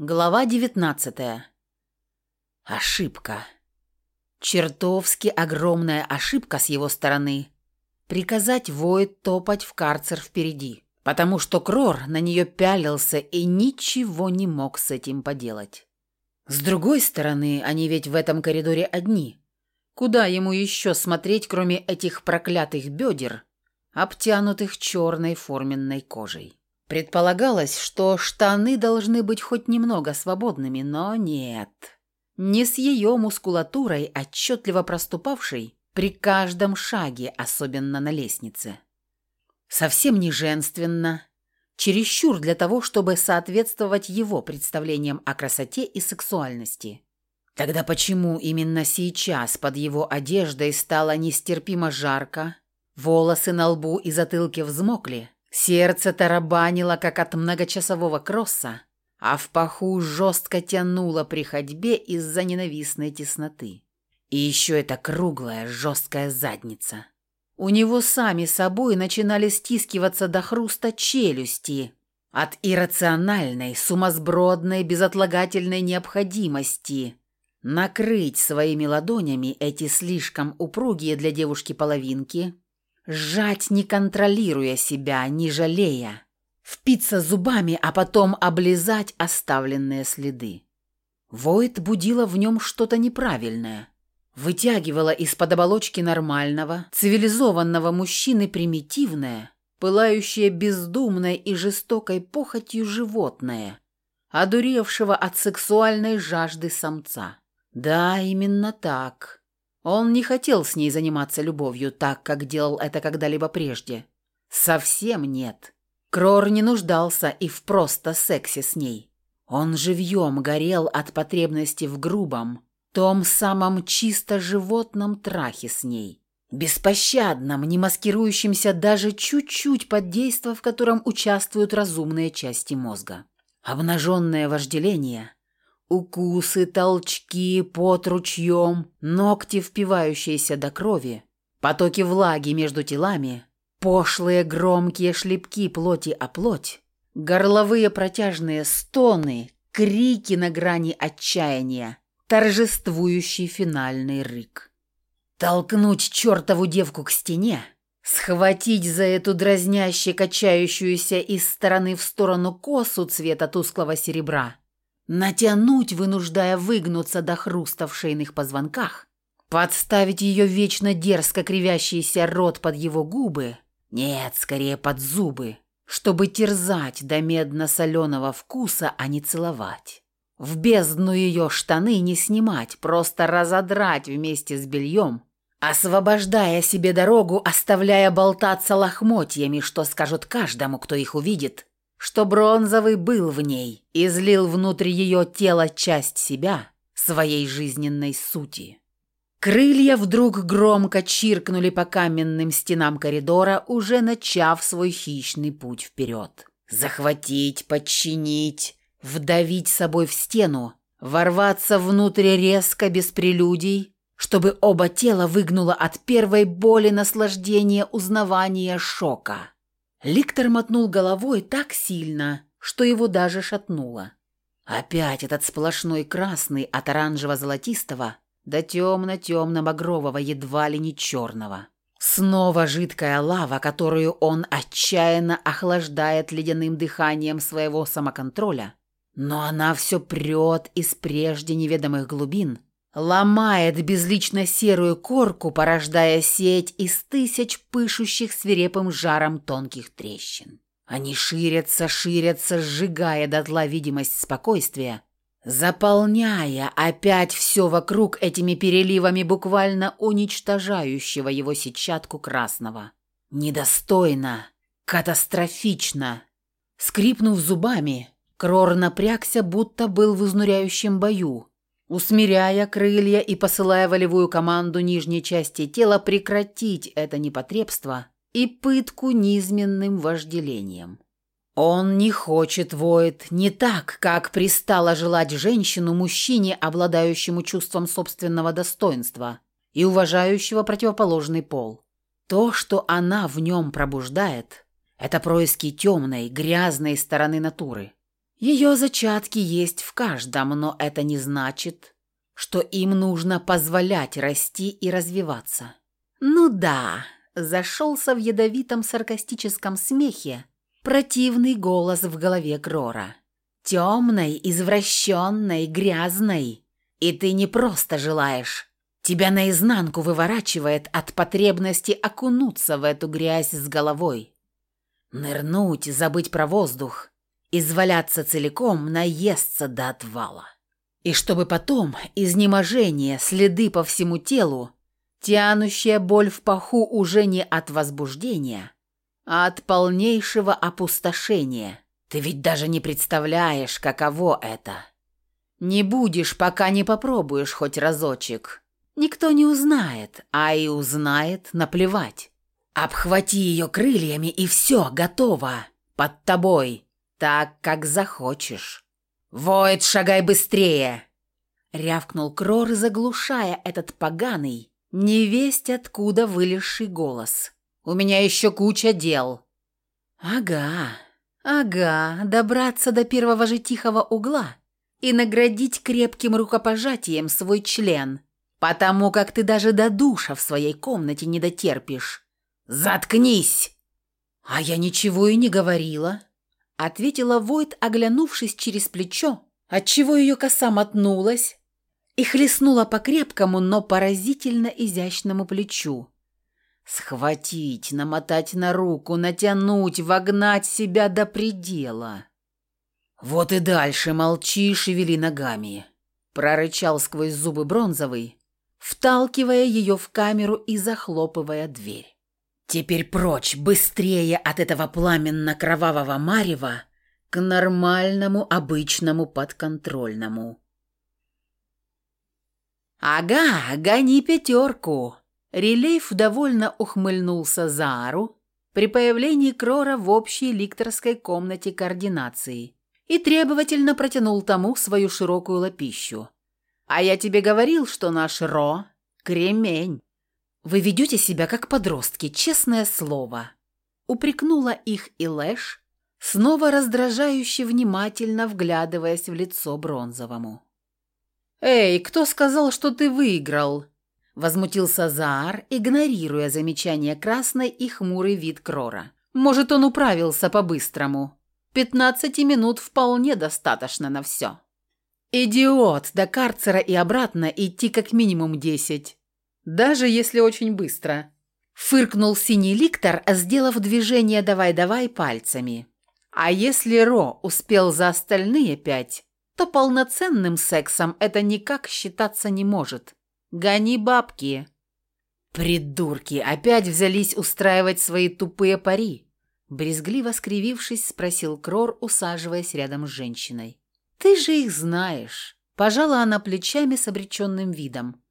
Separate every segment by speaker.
Speaker 1: Глава 19. Ошибка. Чертовски огромная ошибка с его стороны приказать Войд топать в карцер впереди, потому что Крор на нее пялился и ничего не мог с этим поделать. С другой стороны, они ведь в этом коридоре одни. Куда ему еще смотреть, кроме этих проклятых бедер, обтянутых черной форменной кожей? Предполагалось, что штаны должны быть хоть немного свободными, но нет. Не с ее мускулатурой, отчетливо проступавшей при каждом шаге, особенно на лестнице. Совсем не женственно, чересчур для того, чтобы соответствовать его представлениям о красоте и сексуальности. Тогда почему именно сейчас под его одеждой стало нестерпимо жарко, волосы на лбу и затылке взмокли, Сердце тарабанило, как от многочасового кросса, а в паху жестко тянуло при ходьбе из-за ненавистной тесноты. И еще эта круглая, жесткая задница. У него сами собой начинали стискиваться до хруста челюсти от иррациональной, сумасбродной, безотлагательной необходимости накрыть своими ладонями эти слишком упругие для девушки половинки – Сжать, не контролируя себя, не жалея. Впиться зубами, а потом облизать оставленные следы. Войд будила в нем что-то неправильное. Вытягивала из-под оболочки нормального, цивилизованного мужчины примитивное, пылающее бездумной и жестокой похотью животное, одуревшего от сексуальной жажды самца. Да, именно так. Он не хотел с ней заниматься любовью так, как делал это когда-либо прежде. Совсем нет. Крор не нуждался и в просто сексе с ней. Он живьем горел от потребности в грубом, том самом чисто животном трахе с ней. Беспощадном, не маскирующемся даже чуть-чуть под действо, в котором участвуют разумные части мозга. Обнаженное вожделение – Укусы, толчки, пот ручьем, ногти, впивающиеся до крови, потоки влаги между телами, пошлые громкие шлепки плоти о плоть, горловые протяжные стоны, крики на грани отчаяния, торжествующий финальный рык. Толкнуть чертову девку к стене, схватить за эту дразняще качающуюся из стороны в сторону косу цвета тусклого серебра – натянуть, вынуждая выгнуться до хруста в шейных позвонках, подставить ее вечно дерзко кривящийся рот под его губы, нет, скорее под зубы, чтобы терзать до медно-соленого вкуса, а не целовать. В бездну ее штаны не снимать, просто разодрать вместе с бельем, освобождая себе дорогу, оставляя болтаться лохмотьями, что скажут каждому, кто их увидит, что бронзовый был в ней, излил внутрь ее тела часть себя, своей жизненной сути. Крылья вдруг громко чиркнули по каменным стенам коридора, уже начав свой хищный путь вперед. Захватить, подчинить, вдавить собой в стену, ворваться внутрь резко, без прелюдий, чтобы оба тела выгнуло от первой боли наслаждения узнавания шока. Ликтор мотнул головой так сильно, что его даже шатнуло. Опять этот сплошной красный от оранжево-золотистого до темно-темно-багрового, едва ли не черного. Снова жидкая лава, которую он отчаянно охлаждает ледяным дыханием своего самоконтроля. Но она все прет из прежде неведомых глубин, ломает безлично серую корку, порождая сеть из тысяч пышущих свирепым жаром тонких трещин. Они ширятся, ширятся, сжигая дотла видимость спокойствия, заполняя опять все вокруг этими переливами буквально уничтожающего его сетчатку красного. Недостойно, катастрофично. Скрипнув зубами, Крор напрягся, будто был в изнуряющем бою, усмиряя крылья и посылая волевую команду нижней части тела прекратить это непотребство и пытку низменным вожделением. Он не хочет воет не так, как пристало желать женщину мужчине, обладающему чувством собственного достоинства и уважающего противоположный пол. То, что она в нем пробуждает, это происки темной, грязной стороны натуры. Ее зачатки есть в каждом, но это не значит, что им нужно позволять расти и развиваться. Ну да, зашелся в ядовитом саркастическом смехе противный голос в голове Крора. Темной, извращенной, грязной. И ты не просто желаешь. Тебя наизнанку выворачивает от потребности окунуться в эту грязь с головой. Нырнуть, забыть про воздух, изваляться целиком, наесться до отвала. И чтобы потом изнеможение, следы по всему телу, тянущая боль в паху уже не от возбуждения, а от полнейшего опустошения. Ты ведь даже не представляешь, каково это. Не будешь, пока не попробуешь хоть разочек. Никто не узнает, а и узнает, наплевать. Обхвати ее крыльями, и все, готово. Под тобой, так, как захочешь. «Воет, шагай быстрее!» Рявкнул Крор, заглушая этот поганый, невесть откуда вылезший голос. «У меня еще куча дел». «Ага, ага, добраться до первого же тихого угла и наградить крепким рукопожатием свой член, потому как ты даже до душа в своей комнате не дотерпишь. Заткнись!» «А я ничего и не говорила», — ответила Войт, оглянувшись через плечо, отчего ее коса мотнулась и хлестнула по крепкому, но поразительно изящному плечу. Схватить, намотать на руку, натянуть, вогнать себя до предела. «Вот и дальше молчи, шевели ногами», — прорычал сквозь зубы бронзовый, вталкивая ее в камеру и захлопывая дверь. «Теперь прочь, быстрее от этого пламенно-кровавого марева к нормальному, обычному, подконтрольному». «Ага, гони пятерку!» Релейф довольно ухмыльнулся Заару при появлении Крора в общей ликторской комнате координации и требовательно протянул тому свою широкую лапищу. «А я тебе говорил, что наш Ро — кремень. Вы ведете себя как подростки, честное слово». Упрекнула их и Лэш, снова раздражающе внимательно вглядываясь в лицо Бронзовому. «Эй, кто сказал, что ты выиграл?» Возмутился Заар, игнорируя замечание красной и хмурый вид Крора. «Может, он управился по-быстрому?» Пятнадцати минут вполне достаточно на все. Идиот, до карцера и обратно идти как минимум десять. Даже если очень быстро. Фыркнул синий ликтор, сделав движение «давай-давай» пальцами. А если Ро успел за остальные пять, то полноценным сексом это никак считаться не может. Гони бабки. Придурки опять взялись устраивать свои тупые пари. Брезгливо скривившись, спросил Крор, усаживаясь рядом с женщиной. «Ты же их знаешь!» Пожала она плечами с обреченным видом.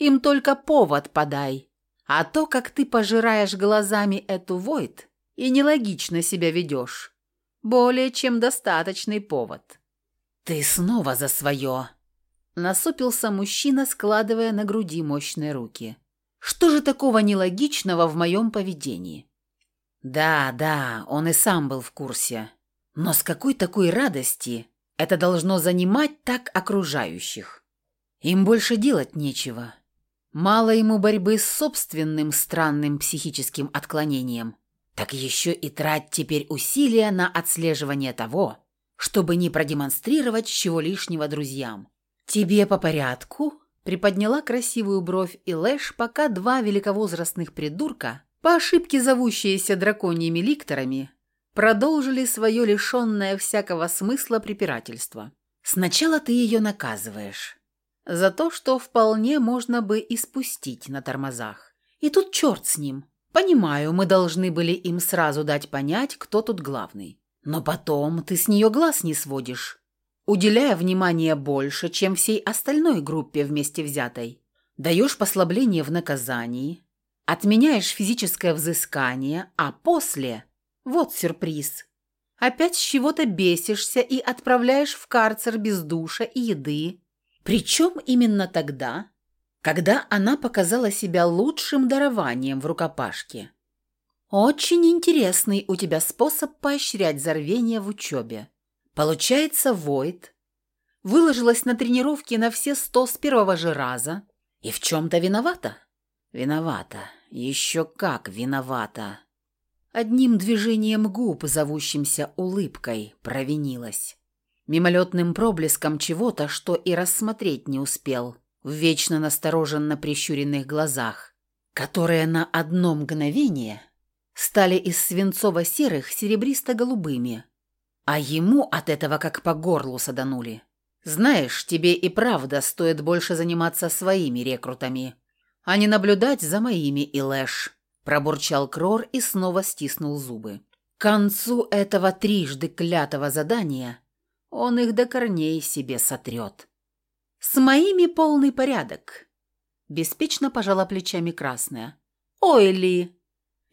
Speaker 1: «Им только повод подай. А то, как ты пожираешь глазами эту Войт и нелогично себя ведешь, более чем достаточный повод». «Ты снова за свое!» Насупился мужчина, складывая на груди мощные руки. «Что же такого нелогичного в моем поведении?» Да, да, он и сам был в курсе. Но с какой такой радости это должно занимать так окружающих? Им больше делать нечего. Мало ему борьбы с собственным странным психическим отклонением. Так еще и трать теперь усилия на отслеживание того, чтобы не продемонстрировать чего лишнего друзьям. «Тебе по порядку?» Приподняла красивую бровь и Лэш, пока два великовозрастных придурка по ошибке зовущиеся драконьими ликторами, продолжили свое лишенное всякого смысла препирательство. Сначала ты ее наказываешь. За то, что вполне можно бы и спустить на тормозах. И тут черт с ним. Понимаю, мы должны были им сразу дать понять, кто тут главный. Но потом ты с нее глаз не сводишь, уделяя внимание больше, чем всей остальной группе вместе взятой. Даешь послабление в наказании, Отменяешь физическое взыскание, а после – вот сюрприз. Опять с чего-то бесишься и отправляешь в карцер без душа и еды. Причем именно тогда, когда она показала себя лучшим дарованием в рукопашке. Очень интересный у тебя способ поощрять зарвение в учебе. Получается, Войт выложилась на тренировке на все сто с первого же раза и в чем-то виновата? Виновата. Еще как виновата. Одним движением губ, зовущимся улыбкой, провинилась. Мимолетным проблеском чего-то, что и рассмотреть не успел, в вечно настороженно прищуренных глазах, которые на одно мгновение стали из свинцово-серых серебристо-голубыми, а ему от этого как по горлу саданули. «Знаешь, тебе и правда стоит больше заниматься своими рекрутами, а не наблюдать за моими, Илэш», – пробурчал Крор и снова стиснул зубы. К концу этого трижды клятого задания он их до корней себе сотрет. «С моими полный порядок», – беспечно пожала плечами Красная. «Ой, Ли,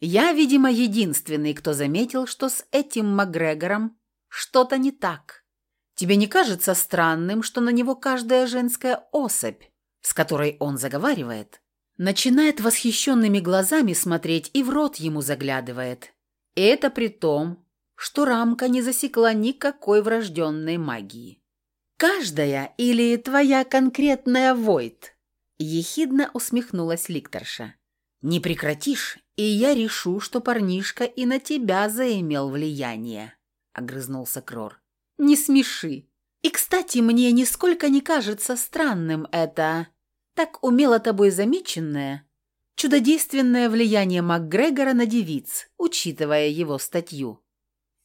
Speaker 1: я, видимо, единственный, кто заметил, что с этим Макгрегором что-то не так. Тебе не кажется странным, что на него каждая женская особь, с которой он заговаривает, начинает восхищенными глазами смотреть и в рот ему заглядывает? И это при том, что рамка не засекла никакой врожденной магии. «Каждая или твоя конкретная Войт?» Ехидно усмехнулась Ликторша. «Не прекратишь, и я решу, что парнишка и на тебя заимел влияние», — огрызнулся Крор. «Не смеши. И, кстати, мне нисколько не кажется странным это, так умело тобой замеченное, чудодейственное влияние МакГрегора на девиц, учитывая его статью».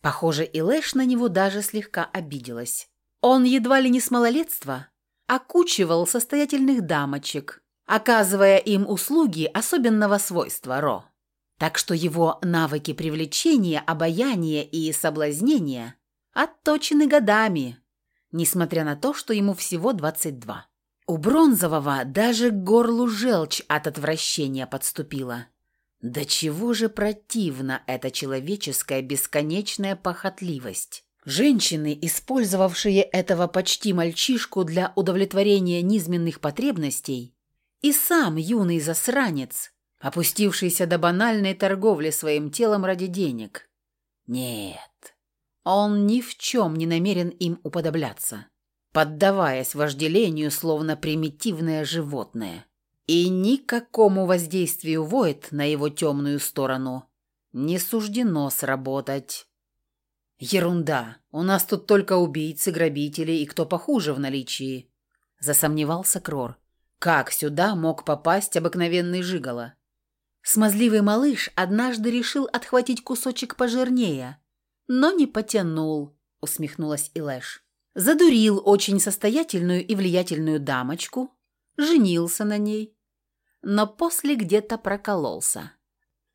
Speaker 1: Похоже, и Лэш на него даже слегка обиделась. Он едва ли не с малолетства окучивал состоятельных дамочек, оказывая им услуги особенного свойства Ро. Так что его навыки привлечения, обаяния и соблазнения отточены годами, несмотря на то, что ему всего 22. У Бронзового даже к горлу желчь от отвращения подступила. Да чего же противна эта человеческая бесконечная похотливость. Женщины, использовавшие этого почти мальчишку для удовлетворения низменных потребностей, и сам юный засранец, опустившийся до банальной торговли своим телом ради денег. Нет, он ни в чем не намерен им уподобляться, поддаваясь вожделению, словно примитивное животное. И никакому воздействию Войт на его темную сторону не суждено сработать. «Ерунда. У нас тут только убийцы, грабители и кто похуже в наличии», – засомневался Крор. «Как сюда мог попасть обыкновенный жигало?» Смазливый малыш однажды решил отхватить кусочек пожирнее, но не потянул, усмехнулась Илэш. Задурил очень состоятельную и влиятельную дамочку, женился на ней, но после где-то прокололся.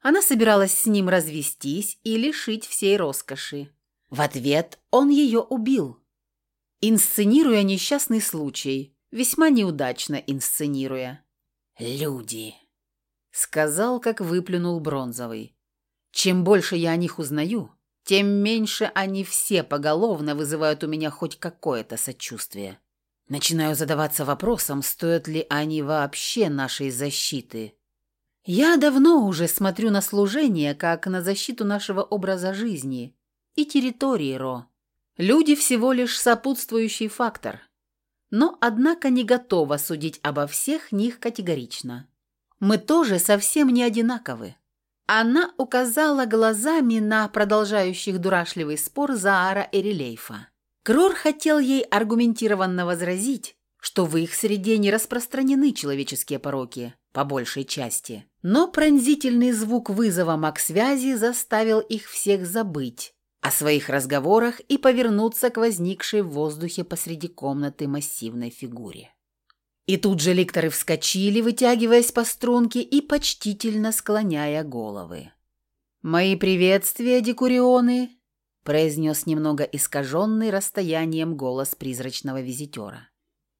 Speaker 1: Она собиралась с ним развестись и лишить всей роскоши. В ответ он ее убил, инсценируя несчастный случай, весьма неудачно инсценируя. «Люди», — сказал, как выплюнул Бронзовый. «Чем больше я о них узнаю, тем меньше они все поголовно вызывают у меня хоть какое-то сочувствие. Начинаю задаваться вопросом, стоят ли они вообще нашей защиты. Я давно уже смотрю на служение, как на защиту нашего образа жизни и территории Ро. Люди всего лишь сопутствующий фактор. Но, однако, не готова судить обо всех них категорично. Мы тоже совсем не одинаковы. Она указала глазами на продолжающих дурашливый спор Заара и Релейфа. Крор хотел ей аргументированно возразить, что в их среде не распространены человеческие пороки, по большей части. Но пронзительный звук вызова маг-связи заставил их всех забыть о своих разговорах и повернуться к возникшей в воздухе посреди комнаты массивной фигуре. И тут же ликторы вскочили, вытягиваясь по струнке и почтительно склоняя головы. «Мои приветствия, декурионы!» Произнес немного искаженный расстоянием голос призрачного визитера.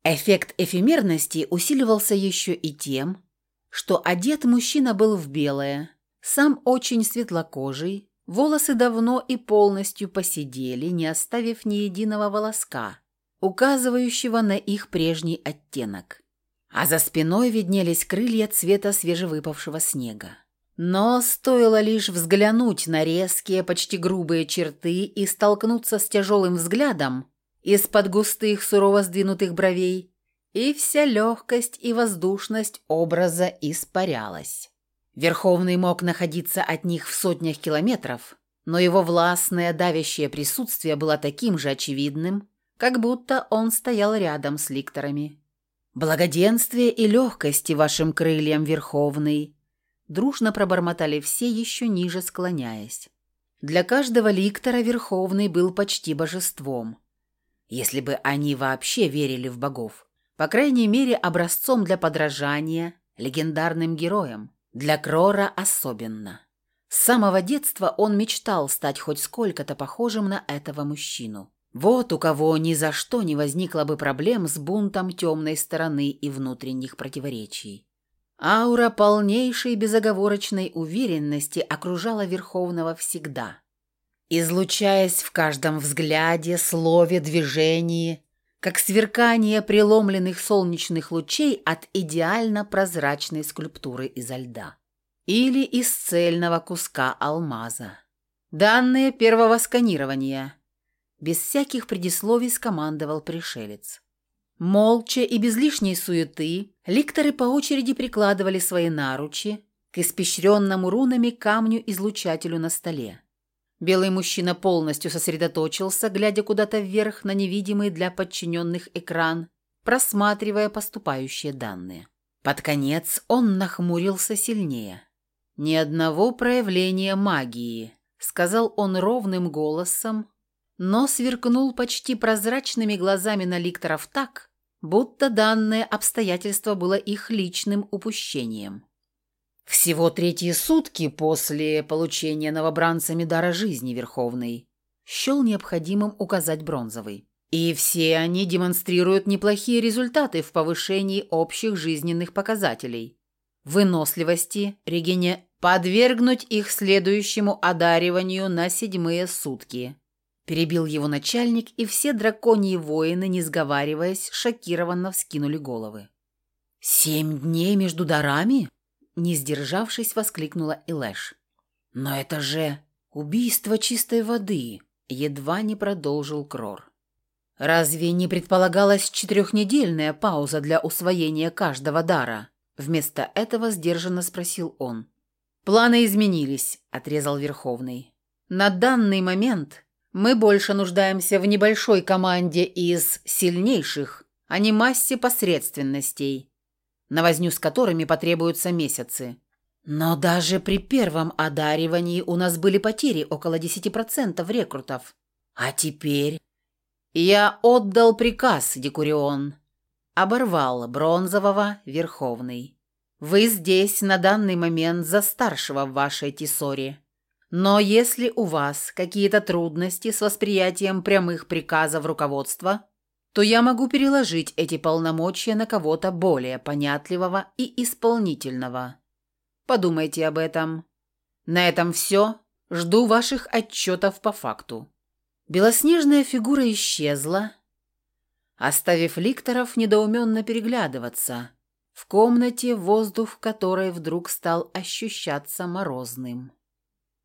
Speaker 1: Эффект эфемерности усиливался еще и тем, что одет мужчина был в белое, сам очень светлокожий, волосы давно и полностью посидели, не оставив ни единого волоска, указывающего на их прежний оттенок. А за спиной виднелись крылья цвета свежевыпавшего снега. Но стоило лишь взглянуть на резкие, почти грубые черты и столкнуться с тяжелым взглядом из-под густых, сурово сдвинутых бровей, и вся легкость и воздушность образа испарялась. Верховный мог находиться от них в сотнях километров, но его властное давящее присутствие было таким же очевидным, как будто он стоял рядом с ликторами. «Благоденствие и легкости вашим крыльям, Верховный!» Дружно пробормотали все, еще ниже склоняясь. Для каждого ликтора Верховный был почти божеством. Если бы они вообще верили в богов. По крайней мере, образцом для подражания легендарным героям. Для Крора особенно. С самого детства он мечтал стать хоть сколько-то похожим на этого мужчину. Вот у кого ни за что не возникло бы проблем с бунтом темной стороны и внутренних противоречий. Аура полнейшей безоговорочной уверенности окружала Верховного всегда. Излучаясь в каждом взгляде, слове, движении, как сверкание преломленных солнечных лучей от идеально прозрачной скульптуры изо льда или из цельного куска алмаза. Данные первого сканирования. Без всяких предисловий скомандовал пришелец. Молча и без лишней суеты ликторы по очереди прикладывали свои наручи к испещренному рунами камню-излучателю на столе. Белый мужчина полностью сосредоточился, глядя куда-то вверх на невидимый для подчиненных экран, просматривая поступающие данные. Под конец он нахмурился сильнее. «Ни одного проявления магии», — сказал он ровным голосом, но сверкнул почти прозрачными глазами на ликторов так, будто данное обстоятельство было их личным упущением. Всего третьи сутки после получения новобранцами дара жизни Верховной счел необходимым указать бронзовый. И все они демонстрируют неплохие результаты в повышении общих жизненных показателей. Выносливости, регене... Подвергнуть их следующему одариванию на седьмые сутки. Перебил его начальник, и все драконьи воины, не сговариваясь, шокированно вскинули головы. «Семь дней между дарами?» Не сдержавшись, воскликнула Илэш. «Но это же убийство чистой воды!» Едва не продолжил Крор. «Разве не предполагалась четырехнедельная пауза для усвоения каждого дара?» Вместо этого сдержанно спросил он. «Планы изменились», — отрезал Верховный. «На данный момент мы больше нуждаемся в небольшой команде из сильнейших, а не массе посредственностей, на возню с которыми потребуются месяцы. Но даже при первом одаривании у нас были потери около 10% рекрутов. А теперь... Я отдал приказ, Декурион. Оборвал Бронзового Верховный. Вы здесь на данный момент за старшего в вашей Тисоре. Но если у вас какие-то трудности с восприятием прямых приказов руководства, то я могу переложить эти полномочия на кого-то более понятливого и исполнительного. Подумайте об этом. На этом все. Жду ваших отчетов по факту». Белоснежная фигура исчезла, оставив ликторов недоуменно переглядываться. В комнате воздух которой вдруг стал ощущаться морозным.